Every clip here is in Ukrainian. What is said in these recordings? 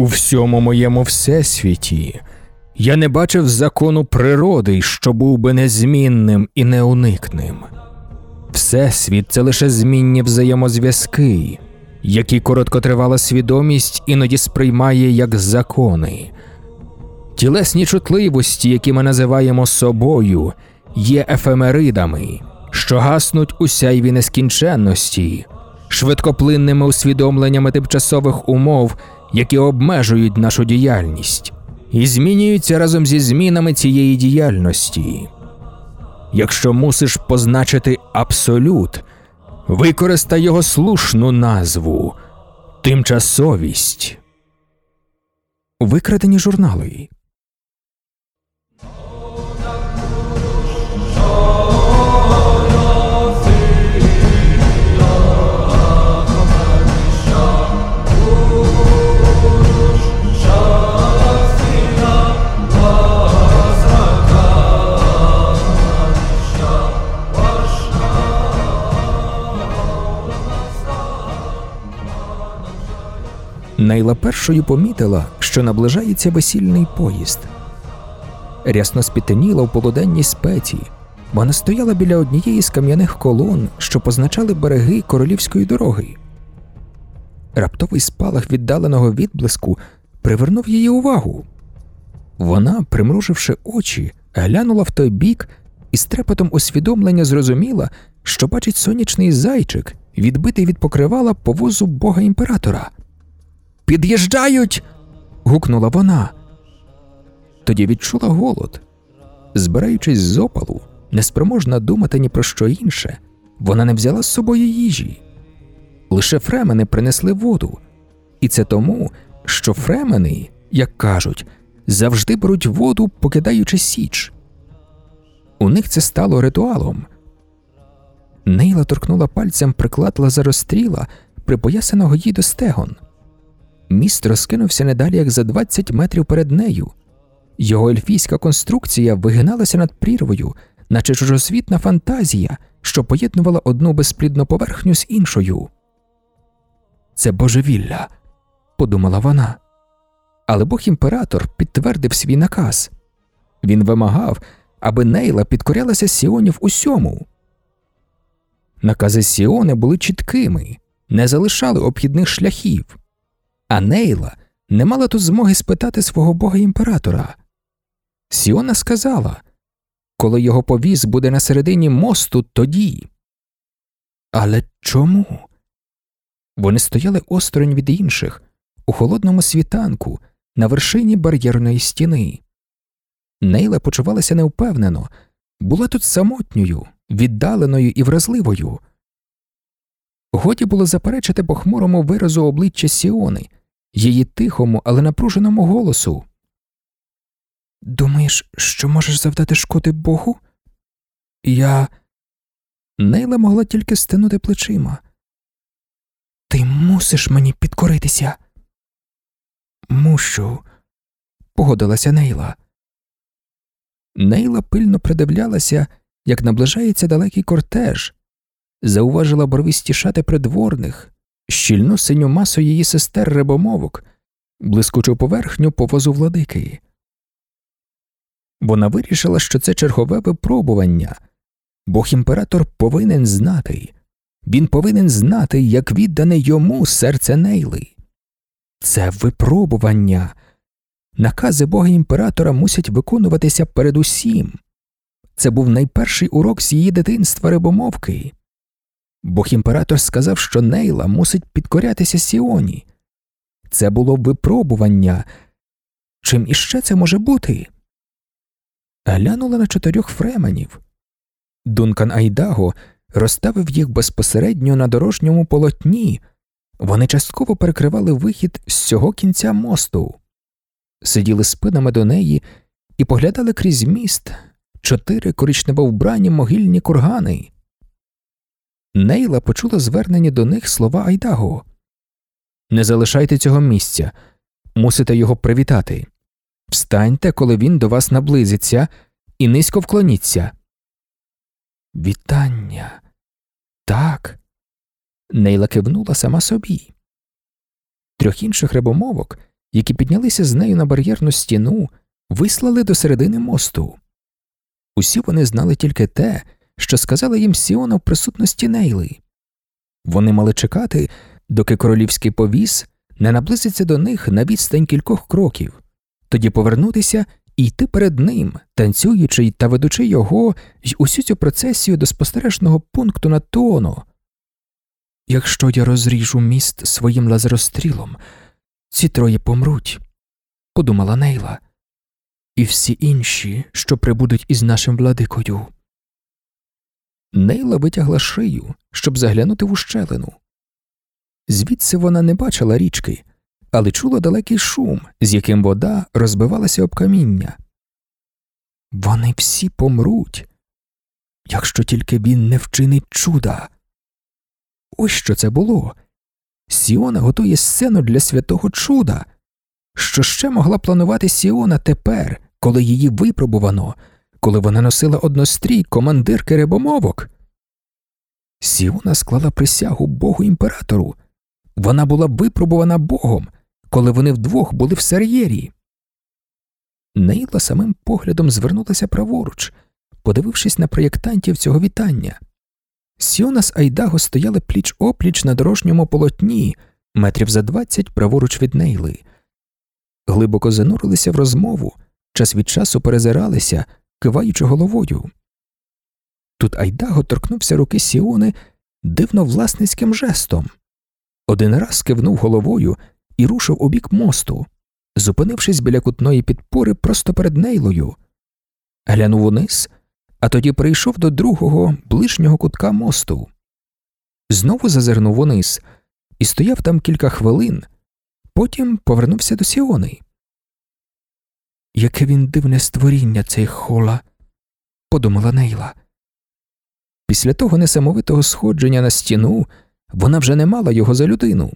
У всьому моєму всесвіті я не бачив закону природи, що був би незмінним і неуникним. Всесвіт це лише змінні взаємозв'язки, які короткотривала свідомість іноді сприймає як закони. Тілесні чутливості, які ми називаємо собою, є ефемеридами, що гаснуть у сяйві нескінченності, швидкоплинними усвідомленнями тимчасових умов, які обмежують нашу діяльність, і змінюються разом зі змінами цієї діяльності. Якщо мусиш позначити абсолют, використай його слушну назву тимчасовість. Викрадені журнали. Найла першою помітила, що наближається весільний поїзд. Рясно спітеніла в полуденній спеці. Вона стояла біля однієї з кам'яних колон, що позначали береги королівської дороги. Раптовий спалах віддаленого відблиску привернув її увагу. Вона, примруживши очі, глянула в той бік і з трепетом усвідомлення зрозуміла, що бачить сонячний зайчик, відбитий від покривала повозу бога імператора. Під'їжджають. гукнула вона. Тоді відчула голод. Збираючись з опалу, неспроможна думати ні про що інше, вона не взяла з собою їжі. Лише фремени принесли воду, і це тому, що фремени, як кажуть, завжди беруть воду, покидаючи січ. У них це стало ритуалом. Нейла торкнула пальцем приклад лазаростріла, припоясаного їй до стегон. Міст розкинувся не далі, як за 20 метрів перед нею. Його ельфійська конструкція вигиналася над прірвою, наче чужосвітна фантазія, що поєднувала одну безплідну поверхню з іншою. Це божевілля, подумала вона. Але бог імператор підтвердив свій наказ він вимагав, аби Нейла підкорялася Сіонів усьому. Накази Сіони були чіткими, не залишали обхідних шляхів. А Нейла не мала тут змоги спитати свого бога імператора. Сіона сказала коли його повіз буде на середині мосту, тоді. Але чому? Вони стояли осторонь від інших, у холодному світанку, на вершині бар'єрної стіни. Нейла почувалася невпевнено, була тут самотньою, віддаленою і вразливою. Годі було заперечити похмурому виразу обличчя Сіони, її тихому, але напруженому голосу. Думаєш, що можеш завдати шкоди Богу? Я. Нейла могла тільки стинути плечима. Ти мусиш мені підкоритися. Мушу, погодилася Нейла. Нейла пильно придивлялася, як наближається далекий кортеж, зауважила барвисті шати придворних, щільну синю масу її сестер рибомовок, блискучу поверхню повозу владики. Вона вирішила, що це чергове випробування, бог імператор повинен знати, він повинен знати, як віддане йому серце Нейли. Це випробування. Накази бога імператора мусять виконуватися передусім. Це був найперший урок з її дитинства рибомовки. Бог імператор сказав, що Нейла мусить підкорятися Сіоні. Це було випробування. Чим іще це може бути? Глянула на чотирьох фременів. Дункан Айдаго розставив їх безпосередньо на дорожньому полотні, вони частково перекривали вихід з цього кінця мосту, сиділи спинами до неї і поглядали крізь міст чотири коричнево вбрані могильні кургани. Нейла почула звернені до них слова Айдаго Не залишайте цього місця, мусите його привітати. Встаньте, коли він до вас наблизиться, і низько вклоніться. Вітання. Так. Нейла кивнула сама собі. Трьох інших рибомовок які піднялися з нею на бар'єрну стіну, вислали до середини мосту. Усі вони знали тільки те, що сказала їм Сіона в присутності Нейли. Вони мали чекати, доки королівський повіз не наблизиться до них на відстань кількох кроків, тоді повернутися і йти перед ним, танцюючи та ведучи його й усю цю процесію до спостережного пункту на тоно. Якщо я розріжу міст своїм лазерострілом, ці троє помруть, подумала Нейла, і всі інші, що прибудуть із нашим владикою. Нейла витягла шию, щоб заглянути в ущелину. Звідси вона не бачила річки, але чула далекий шум, з яким вода розбивалася об каміння. Вони всі помруть, якщо тільки він не вчинить чуда. Ось що це було. Сіона готує сцену для святого чуда. Що ще могла планувати Сіона тепер, коли її випробувано, коли вона носила однострій командирки рибомовок? Сіона склала присягу Богу імператору. Вона була випробувана Богом, коли вони вдвох були в сер'єрі. Нейла самим поглядом звернулася праворуч, подивившись на проєктантів цього вітання. Сіона з Айдаго стояли пліч опліч на дорожньому полотні, метрів за двадцять праворуч від Нейли. Глибоко занурилися в розмову, час від часу перезиралися, киваючи головою. Тут Айдаго торкнувся руки Сіони дивно власницьким жестом. Один раз кивнув головою і рушив у бік мосту, зупинившись біля кутної підпори просто перед нейлою. Глянув униз, а тоді прийшов до другого ближнього кутка мосту. Знову зазирнув униз і стояв там кілька хвилин, потім повернувся до Сіони. Яке він дивне створіння цей хола, подумала Нейла. Після того несамовитого сходження на стіну вона вже не мала його за людину.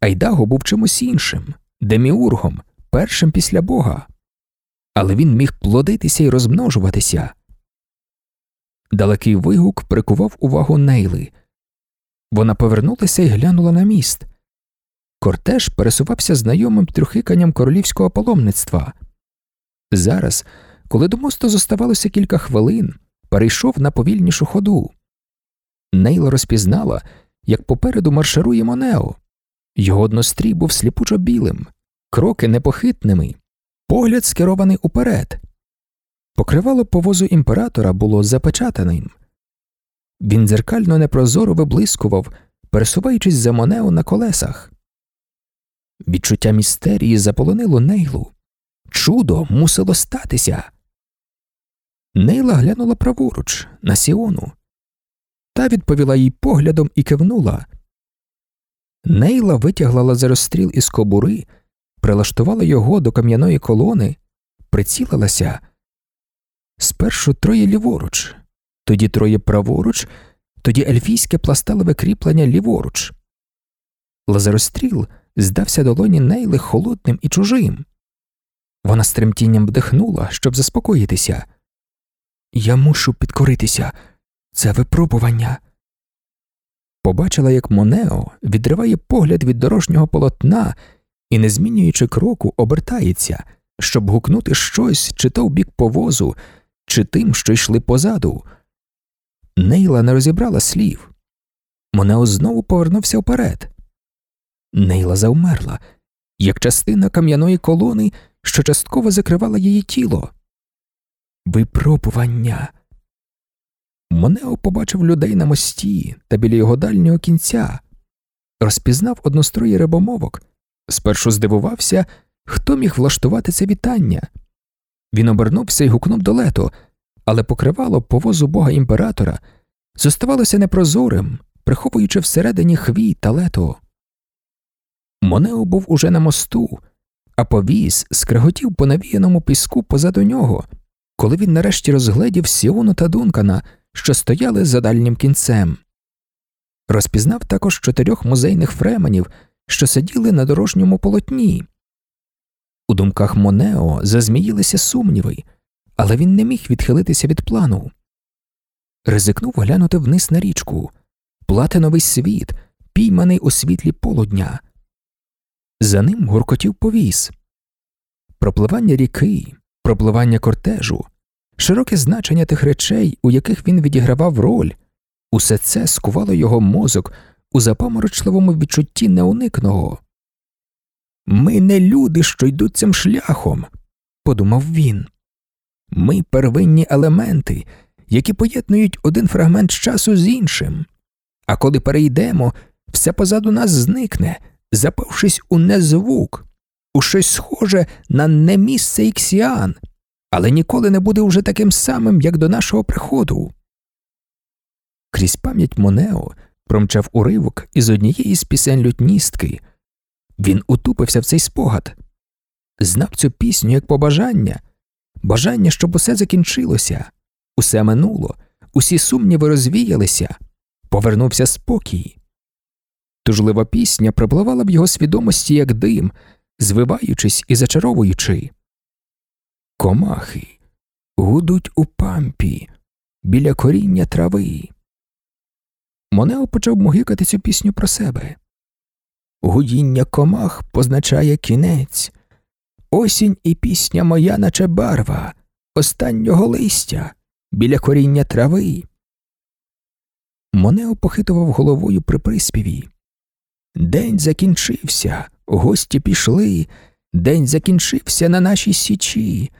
Айдаго був чимось іншим, деміургом, першим після Бога, але він міг плодитися і розмножуватися. Далекий вигук прикував увагу Нейли. Вона повернулася і глянула на міст. Кортеж пересувався знайомим трюхиканням королівського паломництва. Зараз, коли до мосту зоставалося кілька хвилин, перейшов на повільнішу ходу. Нейла розпізнала, як попереду марширує Монео. Його однострій був сліпучо білим, кроки непохитними, погляд скерований уперед. Покривало повозу імператора було запечатаним. Він дзеркально непрозоро виблискував, пересуваючись за Монео на колесах. Відчуття містерії заполонило нейлу. Чудо мусило статися. Нейла глянула праворуч, на Сіону. Та відповіла їй поглядом і кивнула. Нейла витягла лазеростріл із кобури, прилаштувала його до кам'яної колони, прицілилася. Спершу троє ліворуч, тоді троє праворуч, тоді ельфійське пласталеве кріплення ліворуч. Лазеростріл здався долоні Нейли холодним і чужим. Вона з тремтінням вдихнула, щоб заспокоїтися. Я мушу підкоритися. Це випробування. Побачила, як Монео відриває погляд від дорожнього полотна і, не змінюючи кроку, обертається, щоб гукнути щось чи то в бік повозу, чи тим, що йшли позаду. Нейла не розібрала слів. Монео знову повернувся вперед. Нейла завмерла, як частина кам'яної колони, що частково закривала її тіло. Випробування. Монео побачив людей на мості та біля його дальнього кінця, розпізнав однострої рибомовок, спершу здивувався, хто міг влаштувати це вітання. Він обернувся і гукнув до лето, але покривало повозу бога імператора, зоставалося непрозорим, приховуючи всередині хвій та лето. Монео був уже на мосту, а повіз скреготів по навіяному піску позаду нього, коли він нарешті розгледів Сіону та Дункана що стояли за дальнім кінцем. Розпізнав також чотирьох музейних фременів, що сиділи на дорожньому полотні. У думках Монео зазміїлися сумніви, але він не міг відхилитися від плану. Ризикнув глянути вниз на річку, платиновий світ, пійманий у світлі полудня. За ним гуркотів повіз. Пропливання ріки, пропливання кортежу, широке значення тих речей, у яких він відігравав роль, усе це скувало його мозок у запаморочливому відчутті неуникного. Ми не люди, що йдуть цим шляхом, подумав він. Ми первинні елементи, які поєднують один фрагмент часу з іншим, а коли перейдемо, все позаду нас зникне, запавшись у незвук, у щось схоже на немісце іксіан, але ніколи не буде уже таким самим, як до нашого приходу. Крізь пам'ять Монео промчав уривок із однієї з пісень лютністки. Він утупився в цей спогад, знав цю пісню як побажання, бажання, щоб усе закінчилося, усе минуло, усі сумніви розвіялися, повернувся спокій. Тужлива пісня пропливала в його свідомості, як дим, звиваючись і зачаровуючи. Комахи гудуть у пампі біля коріння трави. Монео почав могикати цю пісню про себе. Гудіння комах позначає кінець. Осінь і пісня моя, наче барва, останнього листя, біля коріння трави. Монео похитував головою при приспіві. День закінчився, гості пішли, день закінчився на нашій січі,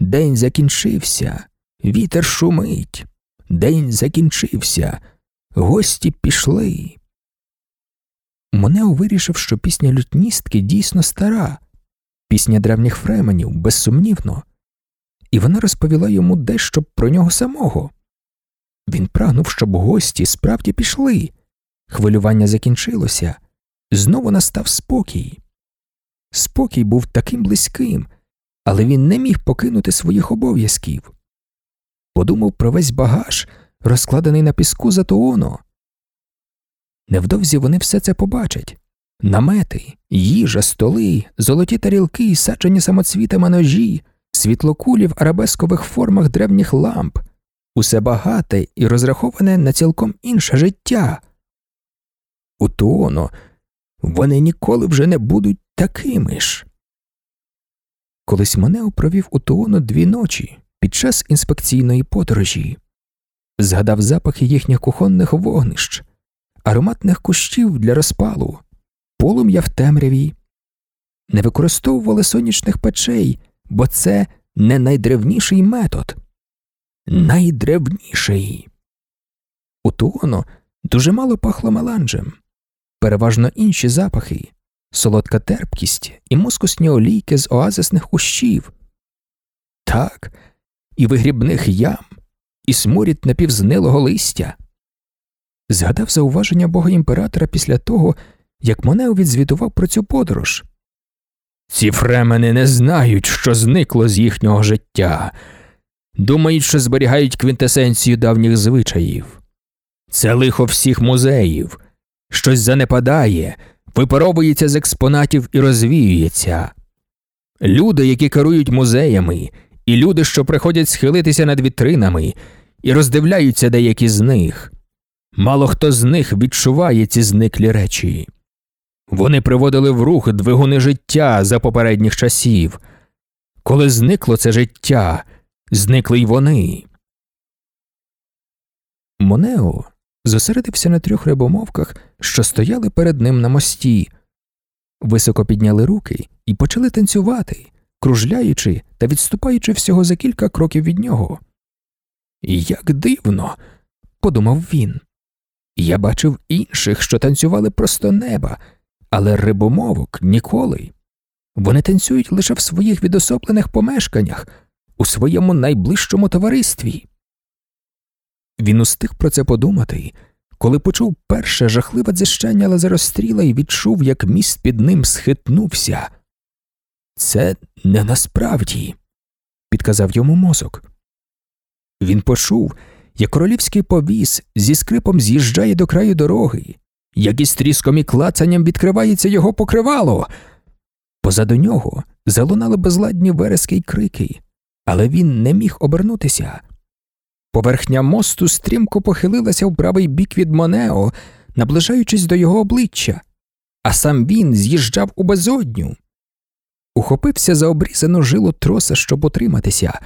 день закінчився, вітер шумить, день закінчився, гості пішли. Монео вирішив, що пісня лютністки дійсно стара, пісня древніх фременів, безсумнівно, і вона розповіла йому дещо про нього самого. Він прагнув, щоб гості справді пішли. Хвилювання закінчилося, знову настав спокій. Спокій був таким близьким, але він не міг покинути своїх обов'язків. Подумав про весь багаж, розкладений на піску за Тооно. Невдовзі вони все це побачать намети, їжа, столи, золоті тарілки, саджені самоцвітами ножі, світлокулі в арабескових формах древніх ламп, усе багате і розраховане на цілком інше життя. У Тооно вони ніколи вже не будуть такими ж. Колись Монео провів у Тооно дві ночі під час інспекційної подорожі, згадав запахи їхніх кухонних вогнищ, ароматних кущів для розпалу, полум'я в темряві, не використовували сонячних печей, бо це не найдревніший метод. Найдревніший. У Туоно дуже мало пахло меланжем, переважно інші запахи, солодка терпкість і мускусні олійки з оазисних кущів. Так, і вигрібних ям, і сморід напівзнилого листя. Згадав зауваження бога імператора після того, як Монео відзвітував про цю подорож. Ці фремени не знають, що зникло з їхнього життя, думають, що зберігають квінтесенцію давніх звичаїв. Це лихо всіх музеїв, щось занепадає, випаровується з експонатів і розвіюється. Люди, які керують музеями, і люди, що приходять схилитися над вітринами, і роздивляються деякі з них. Мало хто з них відчуває ці зниклі речі. Вони приводили в рух двигуни життя за попередніх часів. Коли зникло це життя, зникли й вони. Монео зосередився на трьох рибомовках, що стояли перед ним на мості, високо підняли руки і почали танцювати, кружляючи та відступаючи всього за кілька кроків від нього. Як дивно, подумав він. Я бачив інших, що танцювали просто неба, але рибомовок ніколи. Вони танцюють лише в своїх відособлених помешканнях, у своєму найближчому товаристві. Він устиг про це подумати, коли почув перше жахливе дзищання лазеростріла і відчув, як міст під ним схитнувся. Це не насправді, підказав йому мозок. Він почув, як королівський повіз зі скрипом з'їжджає до краю дороги, як із тріском і клацанням відкривається його покривало. Позаду нього залунали безладні верески й крики, але він не міг обернутися. Поверхня мосту стрімко похилилася в правий бік від Монео, наближаючись до його обличчя. а сам він з'їжджав у безодню. Ухопився за обрізану жилу троса, щоб утриматися.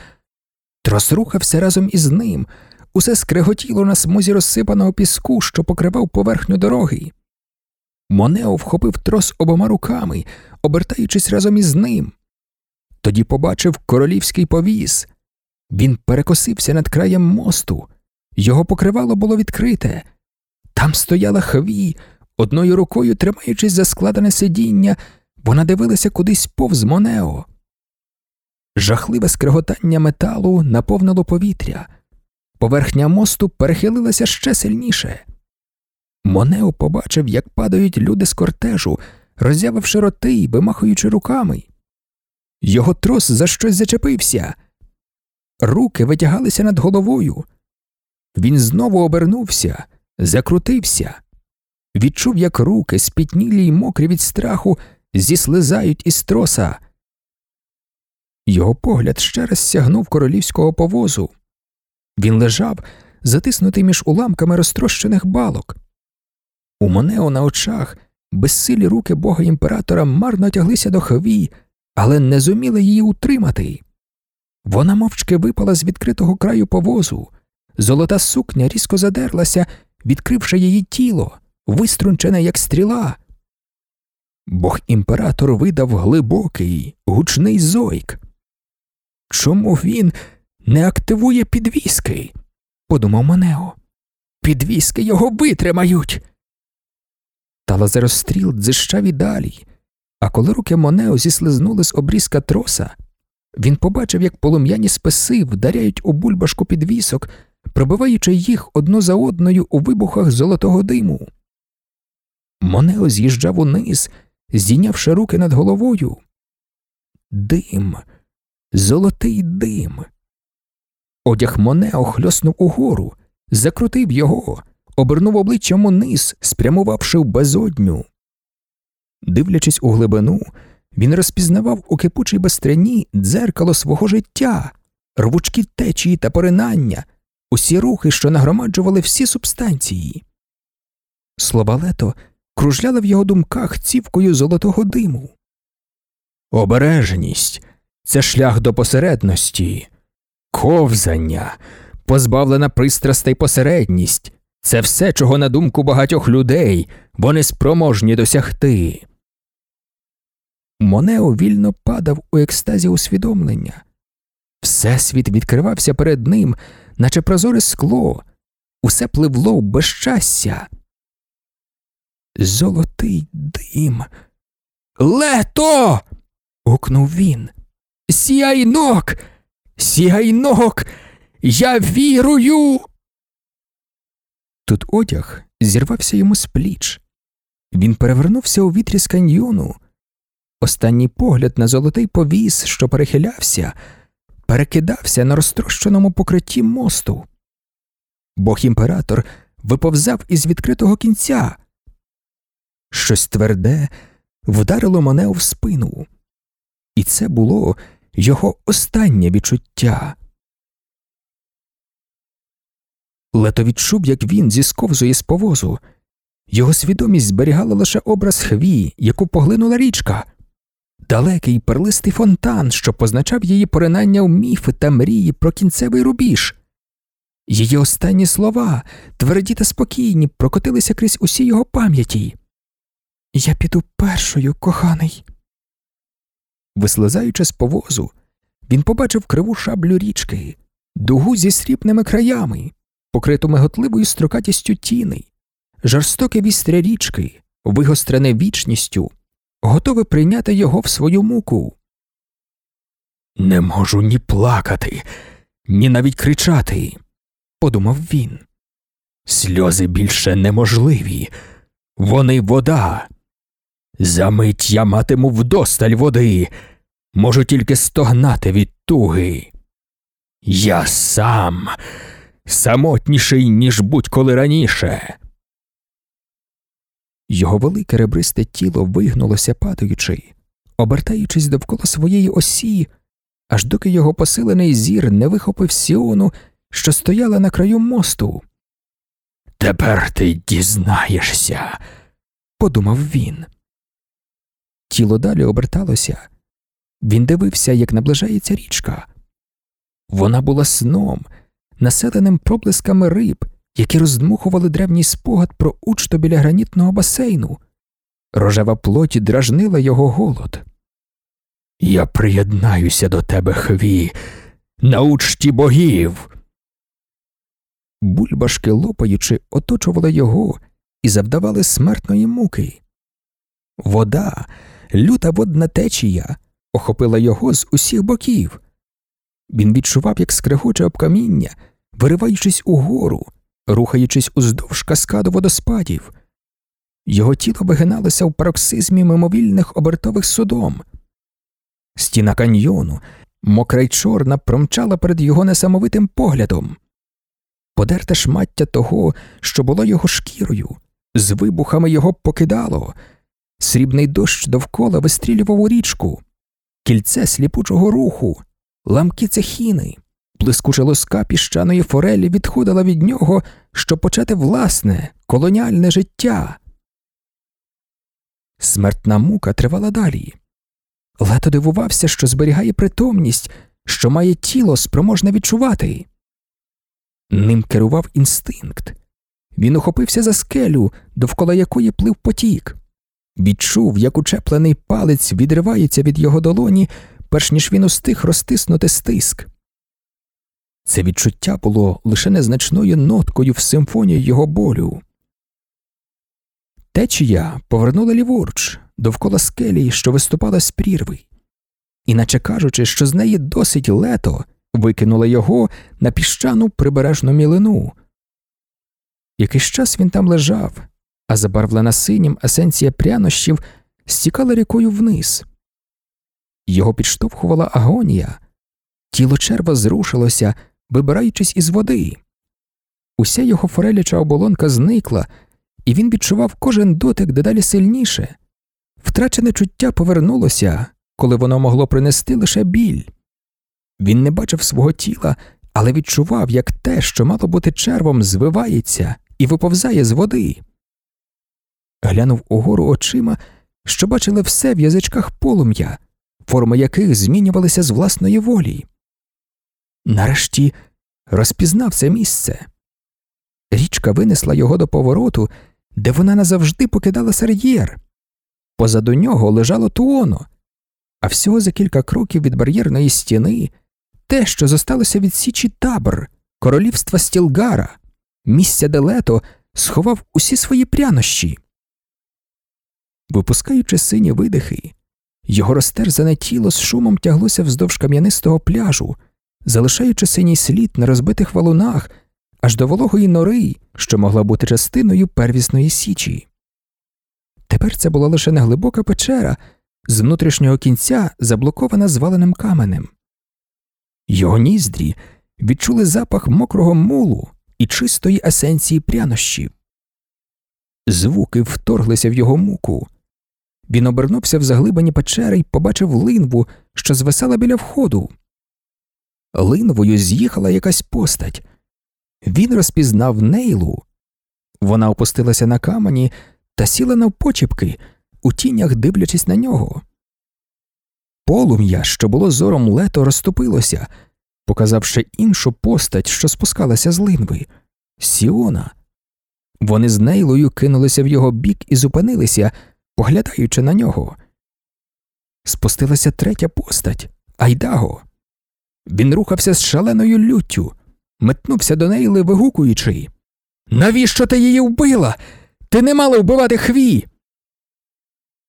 Трос рухався разом із ним, усе скреготіло на смузі розсипаного піску, що покривав поверхню дороги. Монео вхопив трос обома руками, обертаючись разом із ним. Тоді побачив королівський повіз. Він перекосився над краєм мосту, його покривало було відкрите. Там стояла хві, одною рукою тримаючись за складене сидіння, вона дивилася кудись повз Монео. Жахливе скреготання металу наповнило повітря. Поверхня мосту перехилилася ще сильніше. Монео побачив, як падають люди з кортежу, роззявивши роти й вимахуючи руками. Його трос за щось зачепився. Руки витягалися над головою. Він знову обернувся, закрутився, відчув, як руки, спітнілі й мокрі від страху, зіслизають із троса. Його погляд ще раз сягнув королівського повозу. Він лежав, затиснутий між уламками розтрощених балок. У Монео на очах безсилі руки бога імператора марно тяглися до хвій, але не зуміли її утримати. Вона мовчки випала з відкритого краю повозу, золота сукня різко задерлася, відкривши її тіло, виструнчене, як стріла. Бог імператор видав глибокий, гучний зойк. Чому він не активує підвіски? подумав Манео. Підвіски його витримають. Та лазеростріл дзищав і далі, а коли руки Монео зіслизнули з обрізка троса, він побачив, як полум'яні списи вдаряють у бульбашку підвісок, пробиваючи їх одну за одною у вибухах золотого диму. Монео з'їжджав униз, здійнявши руки над головою. Дим, золотий дим. Одяг Монео хльоснув угору, закрутив його, обернув обличчям униз, спрямувавши в безодню. Дивлячись у глибину, він розпізнавав у кипучій бастряні дзеркало свого життя, рвучкі течії та поринання, усі рухи, що нагромаджували всі субстанції. Слова лето кружляли в його думках цівкою золотого диму. Обережність це шлях до посередності, ковзання, позбавлена пристрастей посередність це все, чого, на думку багатьох людей, вони спроможні досягти. Монео вільно падав у екстазі усвідомлення. Всесвіт відкривався перед ним, наче прозоре скло, усе пливло в безчасся. Золотий дим. Лето. гукнув він. Сіайнок! Сіайнок! Я вірую. Тут одяг зірвався йому з пліч. Він перевернувся у вітрі з каньйону. Останній погляд на золотий повіс, що перехилявся, перекидався на розтрощеному покритті мосту. Бог імператор виповзав із відкритого кінця. Щось тверде вдарило мене в спину, і це було його останнє відчуття. Лето відчув, як він зісковзує з повозу. Його свідомість зберігала лише образ хві, яку поглинула річка, далекий перлистий фонтан, що позначав її поринання в міфи та мрії про кінцевий рубіж. Її останні слова, тверді та спокійні, прокотилися крізь усі його пам'яті. Я піду першою, коханий. Вислизаючи з повозу, він побачив криву шаблю річки, дугу зі срібними краями, покриту миготливою строкатістю тіней, жорстоке вістря річки, вигострене вічністю, готове прийняти його в свою муку. Не можу ні плакати, ні навіть кричати, подумав він. Сльози більше неможливі, вони вода. Замить я матиму вдосталь води, можу тільки стогнати від туги. Я сам самотніший, ніж будь-коли раніше. Його велике ребристе тіло вигнулося падаючи, обертаючись довкола своєї осі, аж доки його посилений зір не вихопив Сіону, що стояла на краю мосту. Тепер ти дізнаєшся, подумав він. Тіло далі оберталося. Він дивився, як наближається річка. Вона була сном, населеним проблисками риб, які роздмухували древній спогад про учто біля гранітного басейну. Рожева плоті дражнила його голод. Я приєднаюся до тебе, хві, на учті богів. Бульбашки, лопаючи, оточували його і завдавали смертної муки. Вода, люта водна течія, охопила його з усіх боків. Він відчував, як скрегоче об каміння, вириваючись угору, рухаючись уздовж каскаду водоспадів. Його тіло вигиналося в пароксизмі мимовільних обертових судом. Стіна каньйону, мокра й чорна, промчала перед його несамовитим поглядом. Подерте шмаття того, що було його шкірою, з вибухами його покидало, срібний дощ довкола вистрілював у річку, кільце сліпучого руху, ламки цехіни, блискуча лоска піщаної форелі відходила від нього, щоб почати власне, колоніальне життя. Смертна мука тривала далі. Лето дивувався, що зберігає притомність, що має тіло спроможне відчувати. Ним керував інстинкт. Він ухопився за скелю, довкола якої плив потік, відчув, як учеплений палець відривається від його долоні, перш ніж він устиг розтиснути стиск. Це відчуття було лише незначною ноткою в симфонії його болю. Течія повернула ліворуч, довкола скелі, що виступала з прірви, іначе кажучи, що з неї досить лето викинула його на піщану прибережну мілину. Якийсь час він там лежав, а забарвлена синім есенція прянощів стікала рікою вниз. Його підштовхувала агонія, тіло черва зрушилося, вибираючись із води. Уся його фореляча оболонка зникла, і він відчував кожен дотик дедалі сильніше. Втрачене чуття повернулося, коли воно могло принести лише біль. Він не бачив свого тіла, але відчував, як те, що мало бути червом, звивається і виповзає з води. Глянув угору очима, що бачили все в язичках полум'я, форми яких змінювалися з власної волі. Нарешті розпізнав це місце. Річка винесла його до повороту, де вона назавжди покидала сер'єр. Позаду нього лежало туоно, а всього за кілька кроків від бар'єрної стіни те, що зосталося від січі табор, королівства Стілгара, місця де лето сховав усі свої прянощі. Випускаючи сині видихи, його розтерзане тіло з шумом тяглося вздовж кам'янистого пляжу, залишаючи синій слід на розбитих валунах аж до вологої нори, що могла бути частиною первісної січі. Тепер це була лише неглибока печера, з внутрішнього кінця заблокована зваленим каменем. Його ніздрі відчули запах мокрого мулу і чистої есенції прянощів. Звуки вторглися в його муку. Він обернувся в заглибані печери і побачив линву, що звисала біля входу. Линвою з'їхала якась постать. Він розпізнав нейлу. Вона опустилася на камені та сіла навпочіпки, у тінях дивлячись на нього. Полум'я, що було зором лето, розтопилося, показавши іншу постать, що спускалася з линви Сіона. Вони з нейлою кинулися в його бік і зупинилися, поглядаючи на нього. Спустилася третя постать Айдаго. Він рухався з шаленою люттю, метнувся до нейли, вигукуючи Навіщо ти її вбила? Ти не мала вбивати хві.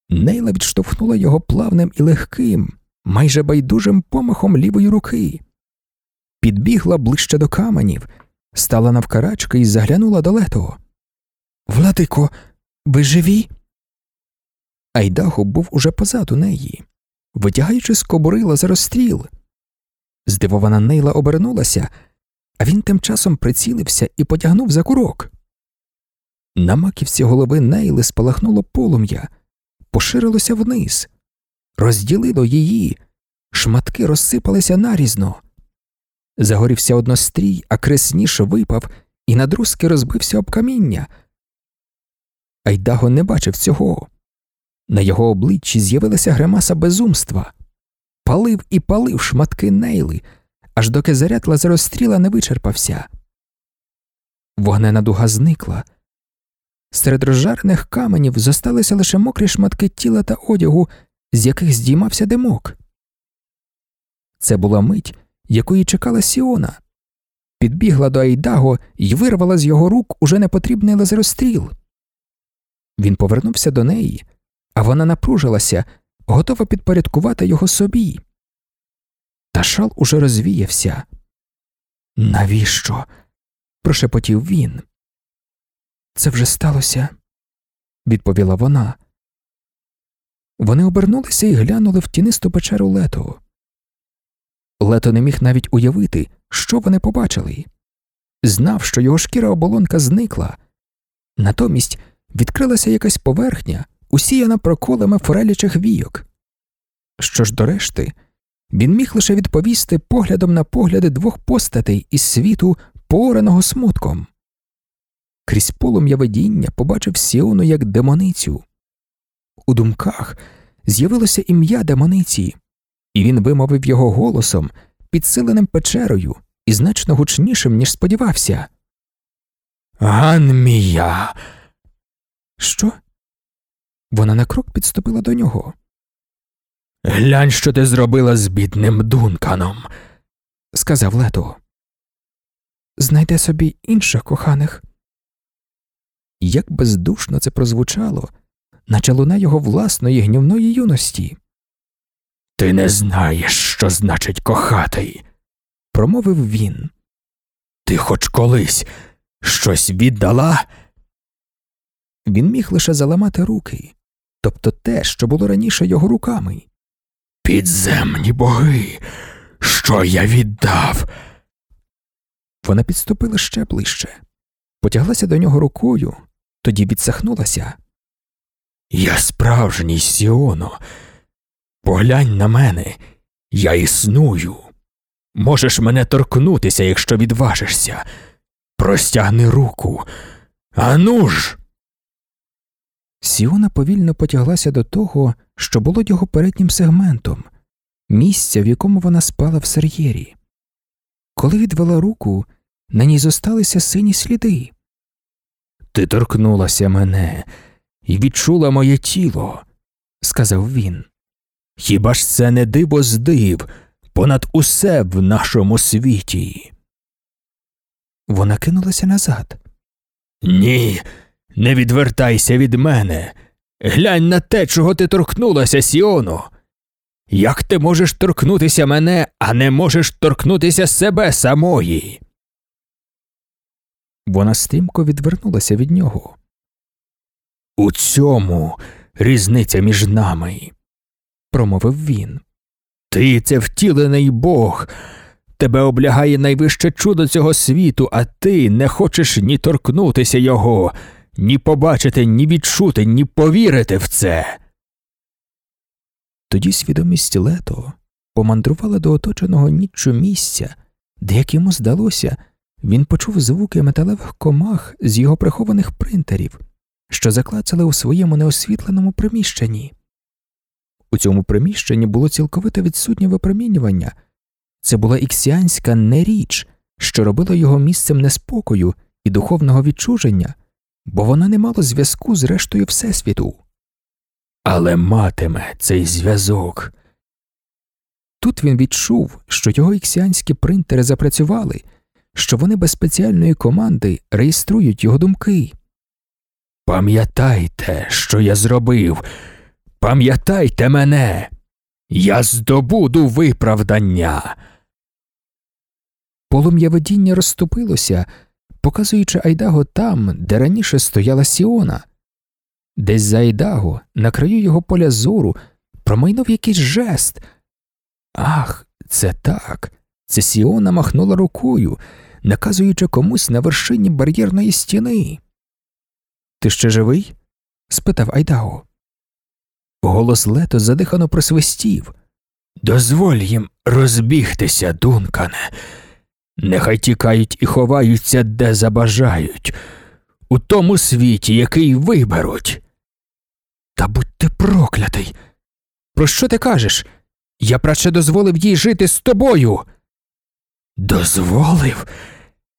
Нейла відштовхнула його плавним і легким, майже байдужим помахом лівої руки. Підбігла ближче до каменів, стала навкарачки і заглянула до лето. Владико, ви живі? Айдахо був уже позаду неї, витягаючи з кобури лазеростріл. Здивована Нейла обернулася, а він тим часом прицілився і потягнув за курок. На маківці голови Нейли спалахнуло полум'я, поширилося вниз, розділило її, шматки розсипалися нарізно. Загорівся однострій, а кресніш випав і на друзки розбився об каміння. Айдаго не бачив цього. На його обличчі з'явилася гримаса безумства. Палив і палив шматки нейли, аж доки заряд лазеростріла не вичерпався. Вогнена дуга зникла. Серед розжарених каменів зосталися лише мокрі шматки тіла та одягу, з яких здіймався димок. Це була мить, якої чекала Сіона. Підбігла до Айдаго і вирвала з його рук уже непотрібний лазеростріл. Він повернувся до неї, а вона напружилася, готова підпорядкувати його собі. Та шал уже розвіявся. Навіщо? прошепотів він. Це вже сталося, відповіла вона. Вони обернулися і глянули в тінисту печеру лето. Лето не міг навіть уявити, що вони побачили. Знав, що його шкіра оболонка зникла. Натомість відкрилася якась поверхня, усіяна проколами форелічих війок. Що ж до решти, він міг лише відповісти поглядом на погляди двох постатей із світу, пораного смутком. Крізь полум'я видіння побачив Сіону як демоницю. У думках з'явилося ім'я демониці, і він вимовив його голосом, підсиленим печерою і значно гучнішим, ніж сподівався. Ганмія. Що? Вона на крок підступила до нього. Глянь, що ти зробила з бідним дунканом, сказав Лето. Знайде собі інших коханих. Як бездушно це прозвучало, наче луна його власної гнівної юності. Ти не знаєш, що значить кохати, промовив він. Ти хоч колись щось віддала? Він міг лише заламати руки, тобто те, що було раніше його руками. Підземні боги, що я віддав. Вона підступила ще ближче, потяглася до нього рукою, тоді відсахнулася. Я справжній Сіоно. Поглянь на мене, я існую. Можеш мене торкнутися, якщо відважишся. Простягни руку. Ану ж. Сіона повільно потяглася до того, що було його переднім сегментом, місця, в якому вона спала в сер'єрі. Коли відвела руку, на ній зосталися сині сліди. Ти торкнулася мене і відчула моє тіло, сказав він. Хіба ж це не диво з див понад усе в нашому світі? Вона кинулася назад. Ні, не відвертайся від мене. Глянь на те, чого ти торкнулася, Сіону. Як ти можеш торкнутися мене, а не можеш торкнутися себе самої? Вона стрімко відвернулася від нього. У цьому різниця між нами, промовив він. Ти це втілений Бог. Тебе облягає найвище чудо цього світу, а ти не хочеш ні торкнутися його, ні побачити, ні відчути, ні повірити в це. Тоді свідомість лето помандрувала до оточеного ніччю місця, де, як йому здалося, він почув звуки металевих комах з його прихованих принтерів, що заклацали у своєму неосвітленому приміщенні. У цьому приміщенні було цілковито відсутнє випромінювання, це була іксіанська неріч, що робила його місцем неспокою і духовного відчуження, бо воно не мало зв'язку з рештою Всесвіту. Але матиме цей зв'язок. Тут він відчув, що його іксіанські принтери запрацювали, що вони без спеціальної команди реєструють його думки. Пам'ятайте, що я зробив. Пам'ятайте мене. Я здобуду виправдання. Полум'я видіння розступилося, показуючи Айдаго там, де раніше стояла Сіона. Десь за Айдаго, на краю його поля зору, промайнув якийсь жест. Ах, це так. Це Сіона махнула рукою, наказуючи комусь на вершині бар'єрної стіни. Ти ще живий? спитав Айдаго. Голос лето задихано просвистів. Дозволь їм розбігтися, Дункане. Нехай тікають і ховаються, де забажають, у тому світі, який виберуть. Та будь ти проклятий. Про що ти кажеш? Я праще дозволив їй жити з тобою. Дозволив?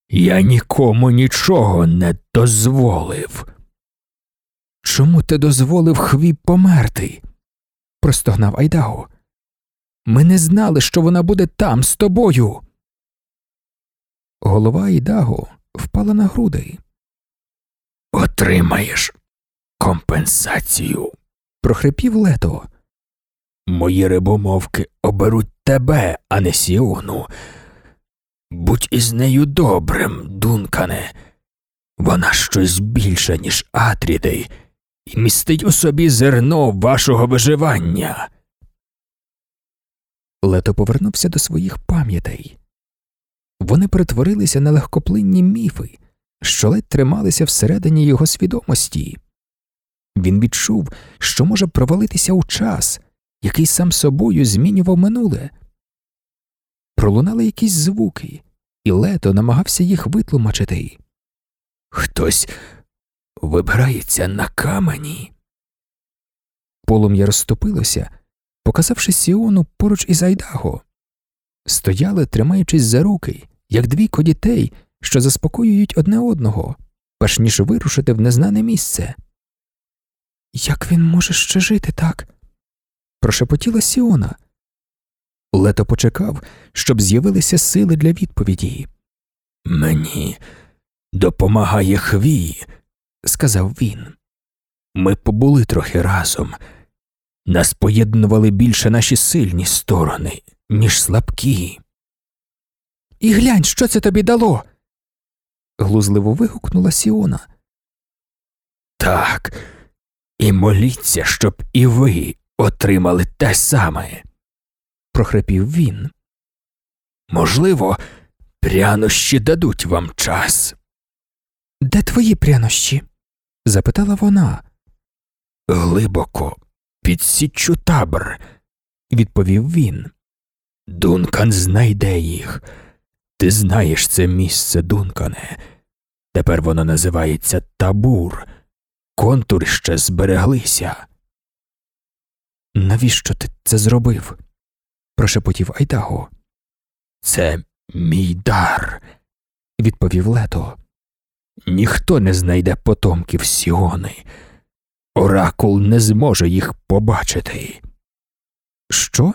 Я нікому нічого не дозволив. Чому ти дозволив хві померти? простогнав Айдаго. Ми не знали, що вона буде там з тобою. Голова Айдаго впала на груди. Отримаєш компенсацію, прохрипів лето. Мої рибомовки оберуть тебе, а не Сіону. Будь із нею добрим, дункане. Вона щось більше, ніж Атрідей, і містить у собі зерно вашого виживання. Лето повернувся до своїх пам'ятей. Вони перетворилися на легкоплинні міфи, що ледь трималися всередині його свідомості. Він відчув, що може провалитися у час, який сам собою змінював минуле. Пролунали якісь звуки, і лето намагався їх витлумачити. Хтось вибирається на камені. Полум'я розступилося, показавши Сіону поруч із Айдаго. Стояли, тримаючись за руки, як двійко дітей, що заспокоюють одне одного, перш ніж вирушити в незнане місце. Як він може ще жити так? прошепотіла Сіона. Лето почекав, щоб з'явилися сили для відповіді. Мені допомагає хвій, сказав він. Ми побули трохи разом. Нас поєднували більше наші сильні сторони, ніж слабкі. І глянь, що це тобі дало. глузливо вигукнула Сіона. Так, і моліться, щоб і ви отримали те саме, прохрипів він. Можливо, прянощі дадуть вам час. Де твої прянощі? запитала вона. Глибоко, під січчю табор, відповів він. Дункан знайде їх. Ти знаєш це місце, Дункане. Тепер воно називається табур. Контури ще збереглися. Навіщо ти це зробив? прошепотів Айдаго. Це мій дар, відповів лето. Ніхто не знайде потомків Сіони. Оракул не зможе їх побачити. Що?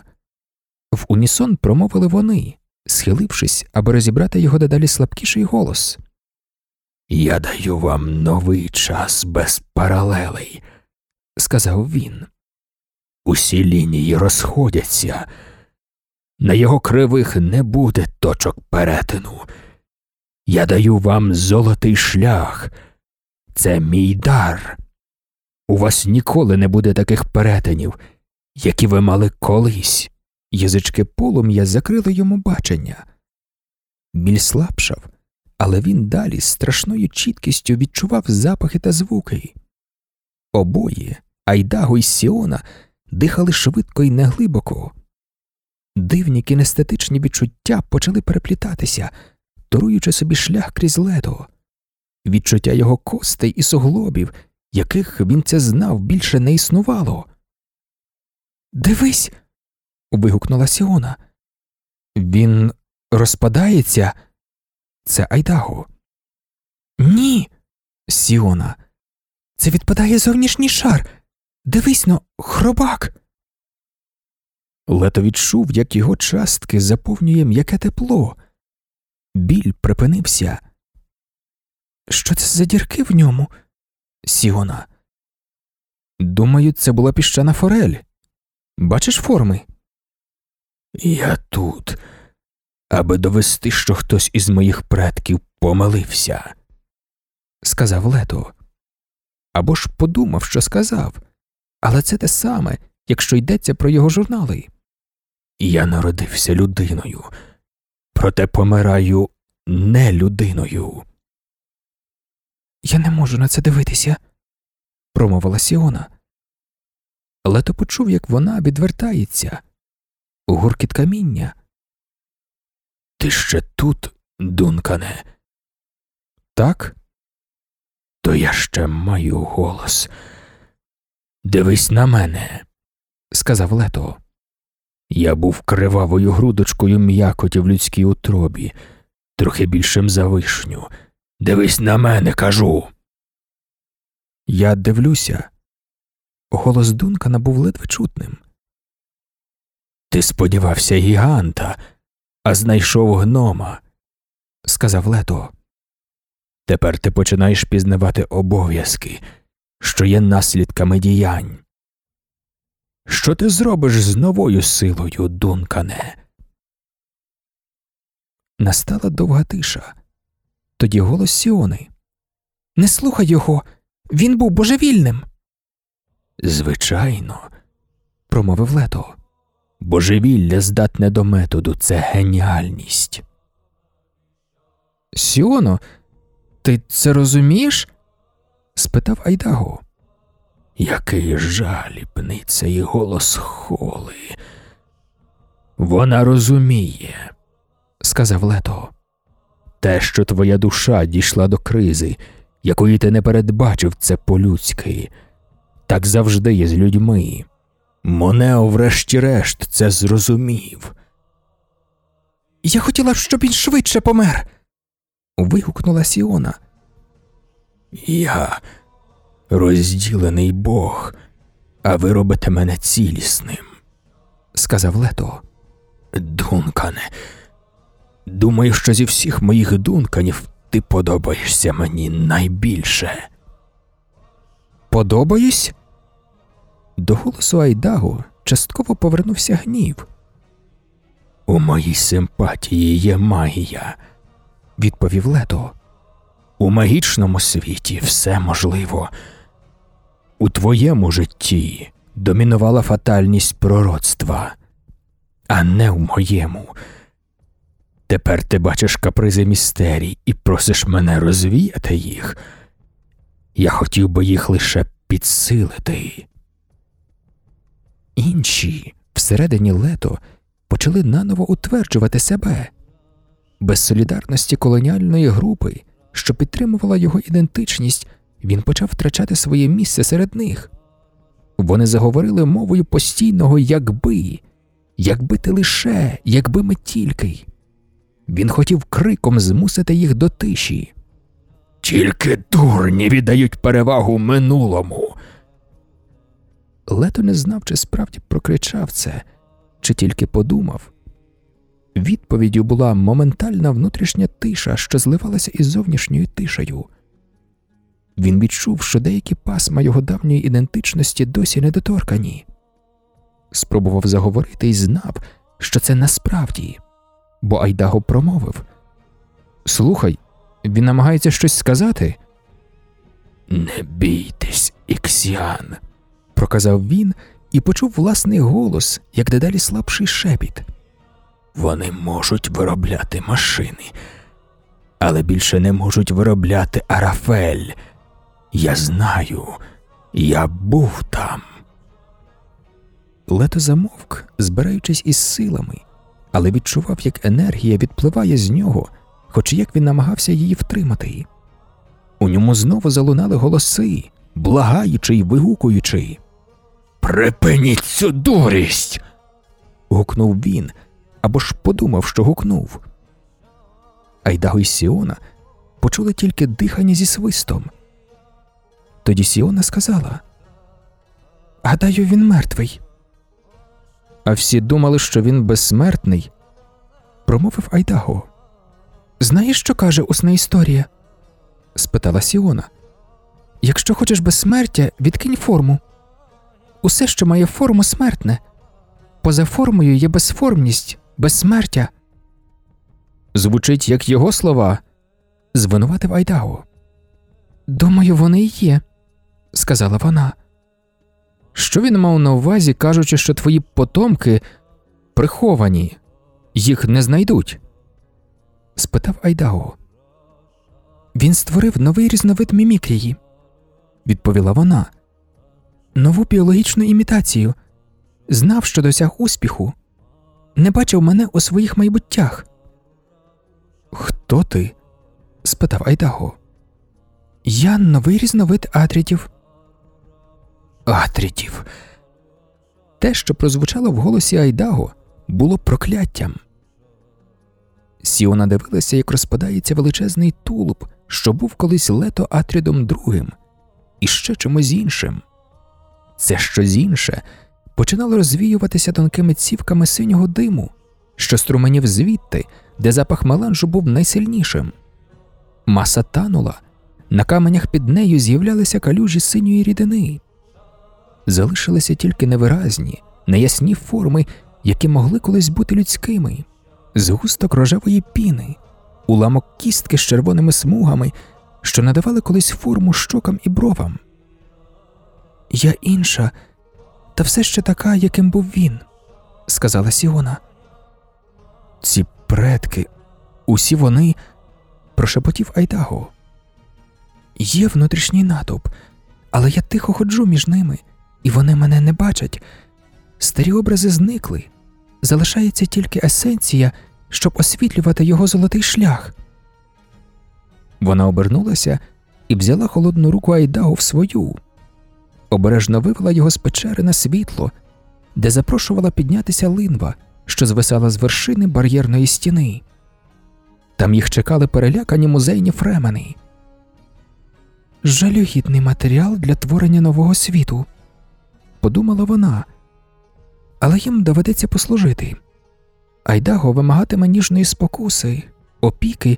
В унісон промовили вони, схилившись, аби розібрати його дедалі слабкіший голос. Я даю вам новий час без паралелей, сказав він. Усі лінії розходяться. На його кривих не буде точок перетину. Я даю вам золотий шлях. Це мій дар. У вас ніколи не буде таких перетинів, які ви мали колись. Язички полум'я закрили йому бачення. Біль слабшав, але він далі з страшною чіткістю відчував запахи та звуки. Обоє, Айдаго і Сіона, дихали швидко і неглибоко. Дивні кінестетичні відчуття почали переплітатися, торуючи собі шлях крізь лето. Відчуття його костей і суглобів, яких він це знав, більше не існувало. Дивись. Вигукнула Сіона. Він розпадається. Це Айдаго. Ні, Сіона. Це відпадає зовнішній шар. Дивись но, хробак. Лето відчув, як його частки заповнює м'яке тепло. Біль припинився. Що це за дірки в ньому? Сіона. Думаю, це була піщана форель. Бачиш форми? Я тут, аби довести, що хтось із моїх предків помилився, сказав Лето. Або ж подумав, що сказав, але це те саме, якщо йдеться про його журнали. Я народився людиною, проте помираю не людиною. Я не можу на це дивитися, промовила Сіона. Лето почув, як вона відвертається. Гуркіт каміння. Ти ще тут, дункане? Так? То я ще маю голос. Дивись на мене, сказав Лето. Я був кривавою грудочкою м'якоті в людській утробі, трохи більшим за вишню. Дивись на мене, кажу. Я дивлюся. Голос Дункана був ледве чутним. Ти сподівався гіганта, а знайшов гнома, сказав Лето. Тепер ти починаєш пізнавати обов'язки, що є наслідками діянь. Що ти зробиш з новою силою, Дункане? Настала довга тиша. Тоді голос Сіони. Не слухай його. Він був божевільним. Звичайно, промовив Лето. Божевілля здатне до методу це геніальність. Сіоно, ти це розумієш? спитав Айдаго. Який жалібний цей голос холи. Вона розуміє, сказав Лето. Те, що твоя душа дійшла до кризи, якої ти не передбачив це по-людськи, так завжди є з людьми. Монео, врешті-решт, це зрозумів. Я хотіла, щоб він швидше помер. вигукнула Сіона. Я розділений Бог, а ви робите мене цілісним, сказав Лето. Дункане, думаю, що зі всіх моїх дунканів ти подобаєшся мені найбільше. Подобаюсь? До голосу Айдагу частково повернувся гнів. У моїй симпатії є магія, відповів Лето. У магічному світі все можливо. У твоєму житті домінувала фатальність пророцтва, а не в моєму. Тепер ти бачиш капризи містерій і просиш мене розвіяти їх. Я хотів би їх лише підсилити. Інші всередині лето почали наново утверджувати себе. Без солідарності колоніальної групи, що підтримувала його ідентичність, він почав втрачати своє місце серед них. Вони заговорили мовою постійного якби, якби ти лише, якби ми тільки. Він хотів криком змусити їх до тиші. Тільки дурні віддають перевагу минулому. Лето не знав, чи справді прокричав це, чи тільки подумав. Відповіддю була моментальна внутрішня тиша, що зливалася із зовнішньою тишею. Він відчув, що деякі пасма його давньої ідентичності досі недоторкані. Спробував заговорити і знав, що це насправді, бо Айдаго промовив Слухай, він намагається щось сказати. Не бійтесь, Іксіан, проказав він і почув власний голос, як дедалі слабший шепіт. Вони можуть виробляти машини, але більше не можуть виробляти Арафель. Я знаю, я був там. Лето замовк, збираючись із силами, але відчував, як енергія відпливає з нього, хоч як він намагався її втримати. У ньому знову залунали голоси, благаючи й вигукуючи. Припиніть цю дурість. гукнув він або ж подумав, що гукнув. Айдаго й Сіона почули тільки дихання зі свистом. Тоді Сіона сказала Гадаю, він мертвий. А всі думали, що він безсмертний, промовив Айдаго. Знаєш, що каже усна історія? спитала Сіона. Якщо хочеш безсмертя, відкинь форму. Усе, що має форму, смертне. Поза формою є безформність, безсмертя. Звучить як його слова, звинуватив Айдаго. Думаю, вони й є, сказала вона. Що він мав на увазі, кажучи, що твої потомки приховані, їх не знайдуть? спитав Айдаго. Він створив новий різновид мімікрії, відповіла вона. Нову біологічну імітацію. Знав, що досяг успіху, не бачив мене у своїх майбуттях. Хто ти? спитав Айдаго. Я новий різновид атрітів. Атрідів. Те, що прозвучало в голосі Айдаго, було прокляттям. Сіона дивилася, як розпадається величезний тулуб, що був колись лето Атрідом другим, і ще чимось іншим. Це щось інше починало розвіюватися тонкими цівками синього диму, що струменів звідти, де запах меланжу був найсильнішим. Маса танула, на каменях під нею з'являлися калюжі синьої рідини. Залишилися тільки невиразні, неясні форми, які могли колись бути людськими, згусток рожевої піни, уламок кістки з червоними смугами, що надавали колись форму щокам і бровам. Я інша, та все ще така, яким був він, сказала Сіона. Ці предки, усі вони, прошепотів Айдаго. Є внутрішній натовп, але я тихо ходжу між ними, і вони мене не бачать. Старі образи зникли, залишається тільки есенція, щоб освітлювати його золотий шлях. Вона обернулася і взяла холодну руку Айдаго в свою, обережно вивела його з печери на світло, де запрошувала піднятися линва, що звисала з вершини бар'єрної стіни. Там їх чекали перелякані музейні фремени. Жалюгідний матеріал для творення нового світу, подумала вона, але їм доведеться послужити. Айдаго вимагатиме ніжної спокуси, опіки,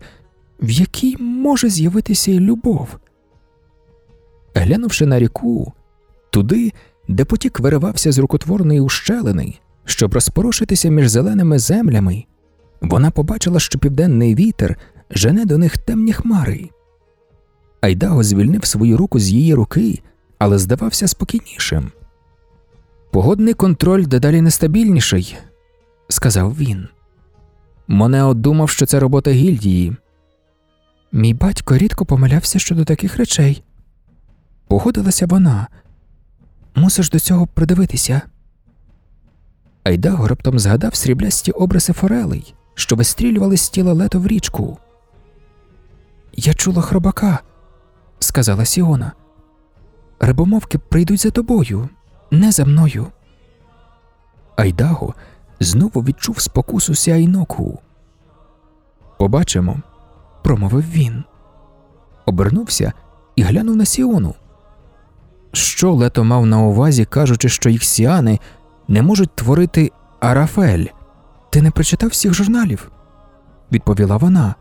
в якій може з'явитися й любов. Глянувши на ріку, туди, де потік виривався з рукотворної ущелини, щоб розпорошитися між зеленими землями, вона побачила, що південний вітер жене до них темні хмари. Айдаго звільнив свою руку з її руки, але здавався спокійнішим. Погодний контроль дедалі нестабільніший, сказав він. Монео думав, що це робота гільдії. Мій батько рідко помилявся щодо таких речей. Погодилася вона. Мусиш до цього придивитися. Айдаго раптом згадав сріблясті обриси форелей, що вистрілювали з тіла лето в річку. Я чула хробака, сказала Сіона. Рибомовки прийдуть за тобою, не за мною. Айдаго знову відчув спокусу сяйноку. Побачимо, промовив він. Обернувся і глянув на Сіону. Що лето мав на увазі, кажучи, що їх сіани не можуть творити Арафель? Ти не прочитав всіх журналів? відповіла вона.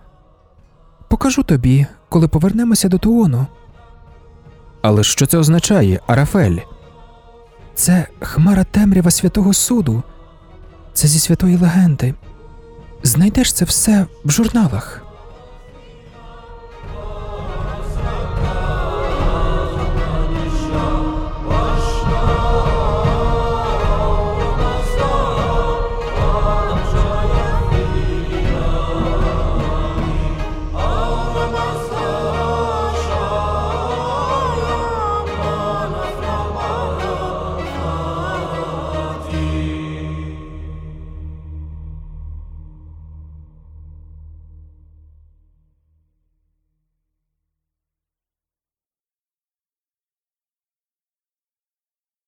Покажу тобі, коли повернемося до Туону. Але що це означає, Арафель? Це хмара темрява святого суду. Це зі святої легенди. Знайдеш це все в журналах.